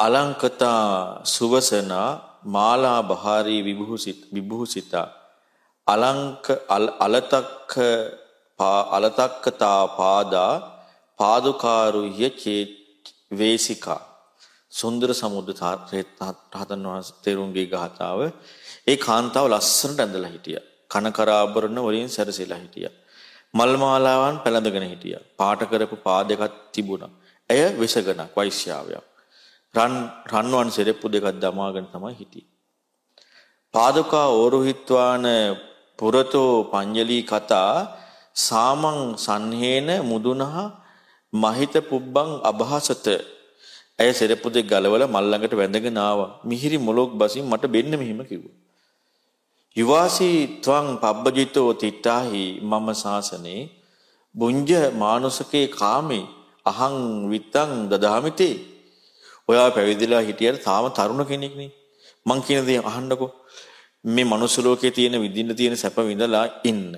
අලංකතා සුවසනා මාලා බහාරී විභූසිත විභූසිතා. අලංක අලතක්ක අලතක්කතා පාදා පාදුකාරුහ්‍ය චේ වේසිකා. සුන්දර සමුද්‍ර රහතන් වහන්සේ තෙරුන්ගේ ගාථාව. ඒ කාන්තාව ලස්සනට ඇඳලා හිටියා. කන කරාභරණ වලින් සැරසීලා හිටියා. මල් මාලාවන් පැලඳගෙන හිටියා. පාට කරපු පාදයක්ක් තිබුණා. එය විසගණක් වෛශ්‍යාවයක්. රන් රන්වන් සෙරෙප්පු දෙකක් දමාගෙන තමයි හිටියේ. පාදුකා ඕරුහිත්වාන පුරතෝ පංජලී කතා සාමං සංහේන මුදුනහා මහිත පුබ්බං අභාසත. ඇය සෙරප්පු දෙක ගලවලා මල් ළඟට වැඳගෙන ආවා. මිහිරි මොලොක් බසින් මට බෙන්න මෙහිම කිව්වා. යුවාසී ත්වං පබ්බජිතෝ තිට්ටාහි මම සාසනේ. බුඤ්ජ මානුසකේ කාමේ. අහං විත්තං දදාමිතේ. ඔයා පැවිදිලා හිටියට තාම තරුණ කෙනෙක් නේ. මං කියන දේ අහන්නකෝ. මේ මනුස්ස ලෝකේ තියෙන විඳින්න තියෙන සැප විඳලා ඉන්න.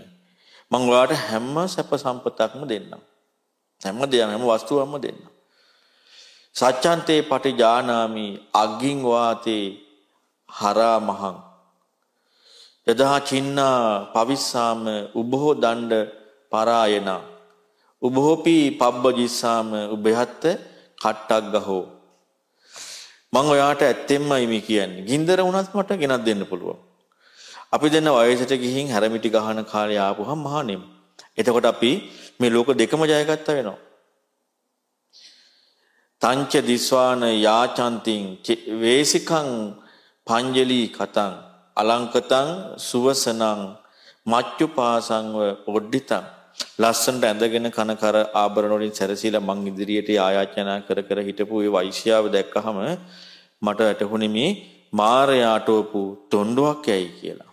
මං ඔයාලට හැම සැප සම්පතක්ම දෙන්නම්. හැම දෙයක්ම හැම වස්තුවක්ම දෙන්නම්. සච්ඡන්තේ පටිජානාමි අග්ගින් වාතේ හරා මහං. යදා චින්නා පවිස්සාම උබෝ දණ්ඩ පරායන. උබෝපි පබ්බජිස්සාම උබහත්ත කට්ටක් ගහෝ මං ඔයාට ඇත්තෙන්මයි මේ කියන්නේ ගින්දර වුණත් මට ගෙනත් දෙන්න පුළුවන් අපි දෙන්න වයසට ගිහින් හැරමිටි ගහන කාලේ ආපුහම මහණෙම්. එතකොට අපි මේ ලෝක දෙකම ජයගත්තා වෙනවා. තංච දිස්වාන යාචන්තින් වේසිකං පංජලී කතං අලංකතං සුවසනං මච්චු පාසංව ඔඩ්ඩිතං ලස්සනට ඇඳගෙන කන කර ආභරණ වලින් සැරසීලා මං ඉදිරියට ආයාචනා කර කර හිටපු ඒ වෛශ්‍යාව දැක්කහම මට වැටහුණේ මේ මාරයාටෝපු තොණ්ඩුවක් යයි කියලා.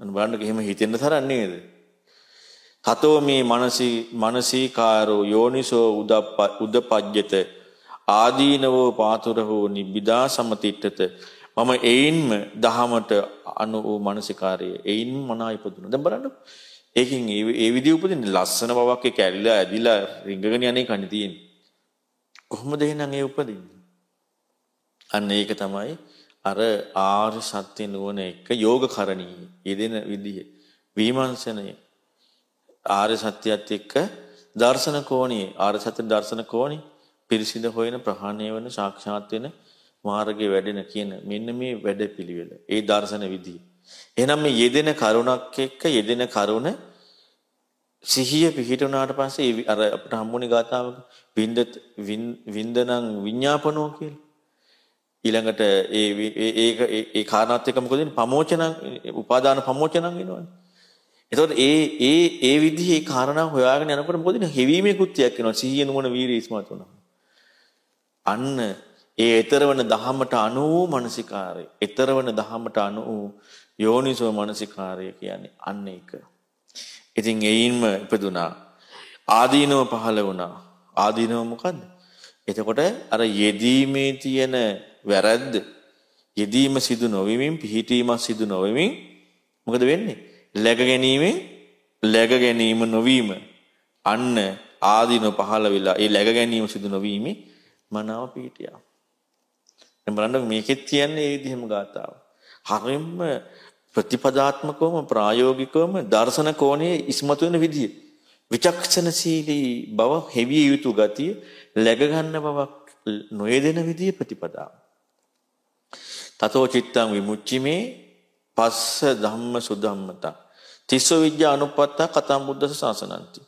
අන්න බලන්න එහෙම හිතෙන්න තරම් නේද? තතෝ මේ මනසී මනසීකාරෝ යෝනිසෝ උදප්ප උදපජ්ජත ආදීනවෝ පාතුරහෝ නිබ්බිදා සමතිට්ඨත මම එයින්ම දහමට අනු වූ මානසිකාරය එයින්ම මනා ඉපදුණා. දැන් බලන්න. ඒකෙන් ඒ ඒ විදිහ උපදින්නේ ලස්සන බවක් ඒ කැරිලා ඇදිලා රිංගගෙන යන්නේ කන්නේ තියෙන්නේ. කොහොමද එහෙනම් ඒ උපදින්නේ? අන්න ඒක තමයි අර ආර්ය සත්‍ය නුවණ එක යෝගකරණී යෙදෙන විදිහ විමර්ශනය. ආර්ය සත්‍යයත් එක්ක දර්ශන කෝණියේ. ආර්ය සත්‍ය දර්ශන කෝණි පිරිසිඳ හොයන ප්‍රහාණය වෙන සාක්ෂාත් වෙන මාර්ගයේ වැඩෙන කියන මෙන්න මේ වැඩපිළිවෙල. ඒ දර්ශන විදිහ එහෙනම් මේ යෙදෙන කරුණක් එක්ක යෙදෙන කරුණ සිහිය පිහිටුණාට පස්සේ අර අපිට හම්බුනේ ගාතාවක වින්ද වින්දනං විඤ්ඤාපනෝ කියලා. ඊළඟට ඒ ඒක ඒ කාරණාත් එක්ක මොකද වෙන්නේ? ප්‍රමෝචන උපාදාන ප්‍රමෝචනං වෙනවනේ. එතකොට ඒ ඒ ඒ විදිහේ කාරණා හොයාගෙන යනකොට මොකද වෙන්නේ? හෙවීමේ කෘත්‍යයක් වෙනවා. සිහිය නුවණ වීරිය ඉස්මතු වෙනවා. අන්න ඒ ඊතරවන දහමට අනුව මානසිකාරය. ඊතරවන දහමට අනුව යෝනිසෝ මානසිකාරය කියන්නේ අන්න ඒක. ඉතින් එයින්ම ඉපදුනා. ආදීනව පහළ වුණා. ආදීනව මොකද්ද? එතකොට අර යෙදීමේ තියෙන වැරද්ද යෙදීම සිදු නොවෙමින් පිහිටීමක් සිදු නොවෙමින් මොකද වෙන්නේ? läග ගැනීමෙන් läග ගැනීම නොවීම අන්න ආදීන පහළ වෙලා ඒ läග ගැනීම සිදු නොවීම මනාව පිහිටියා. දැන් බලන්න මේකෙත් කියන්නේ ඒ විදිහම ගාතාව. හරියම ප්‍රතිපදාත්මකවම ප්‍රායෝගිකවම දර්ශන කෝණයේ ඉස්මතු වෙන විදිය. විචක්ෂණශීලී බව හෙවිය යුතු ගතිය läග ගන්න බවක් නොයදෙන විදිය ප්‍රතිපදාව. තතෝ චිත්තං විමුච්චිමේ පස්ස ධම්ම සුධම්මතා. තිස්ස විද්‍යා අනුපත්තා කතම් බුද්දස ශාසනන්ති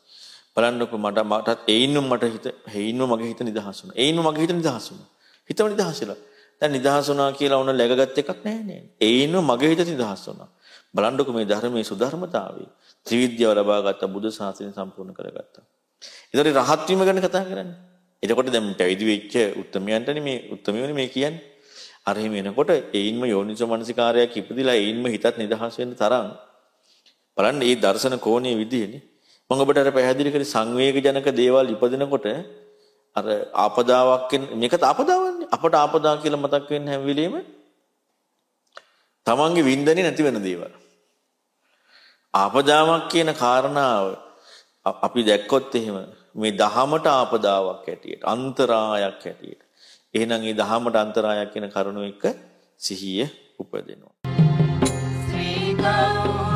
බලන්නකො මට මටත් ඒින්ම මට හිත හේින්ම මගේ හිත නිදහස් වුණා. ඒින්ම මගේ හිත නිදහස් වුණා. හිතම නිදහස් වෙලා. දැන් නිදහස් වුණා කියලා උන läගගත් එකක් නැහැ නේ. ඒින්ම මගේ හිත නිදහස් වුණා. බලන්නකො මේ ධර්මයේ සුධර්මතාවය. ත්‍රිවිද්‍යාව ලබාගත්ත බුදු සාසනය සම්පූර්ණ කරගත්තා. ඒතකොට රහත් වීම ගැන කතා කරන්නේ. එතකොට දැන් පැවිදි වෙච්ච උත්තරමයන්ටනේ මේ උත්තරමියෝනේ මේ කියන්නේ. අර එහෙම එනකොට ඒයින්ම යෝනිසෝ මනසිකාරයක් ඉපදිලා ඒයින්ම හිතත් නිදහස් වෙන්න තරම් බලන්න මේ දර්ශන කෝණයේ විදිහනේ. මම ඔබට අර පැහැදිලි කරේ සංවේග ජනක දේවල් ඉපදිනකොට අර ආපදාවක් මේකත් ආපදාවන්නේ. අපට ආපදා කියලා මතක් වෙන්න හැම වෙලෙම තමන්ගේ වින්දනේ නැති වෙන දේවල්. ආපදාවක් කියන කාරණාව අපි දැක්කොත් එහෙම මේ දහමට ආපදාවක් හැටියට අන්තරායක් හැටියට එහෙනම් මේ දහමට අන්තරායක් වෙන කරුණු එක සිහිය උපදිනවා. ශ්‍රී ගෞරව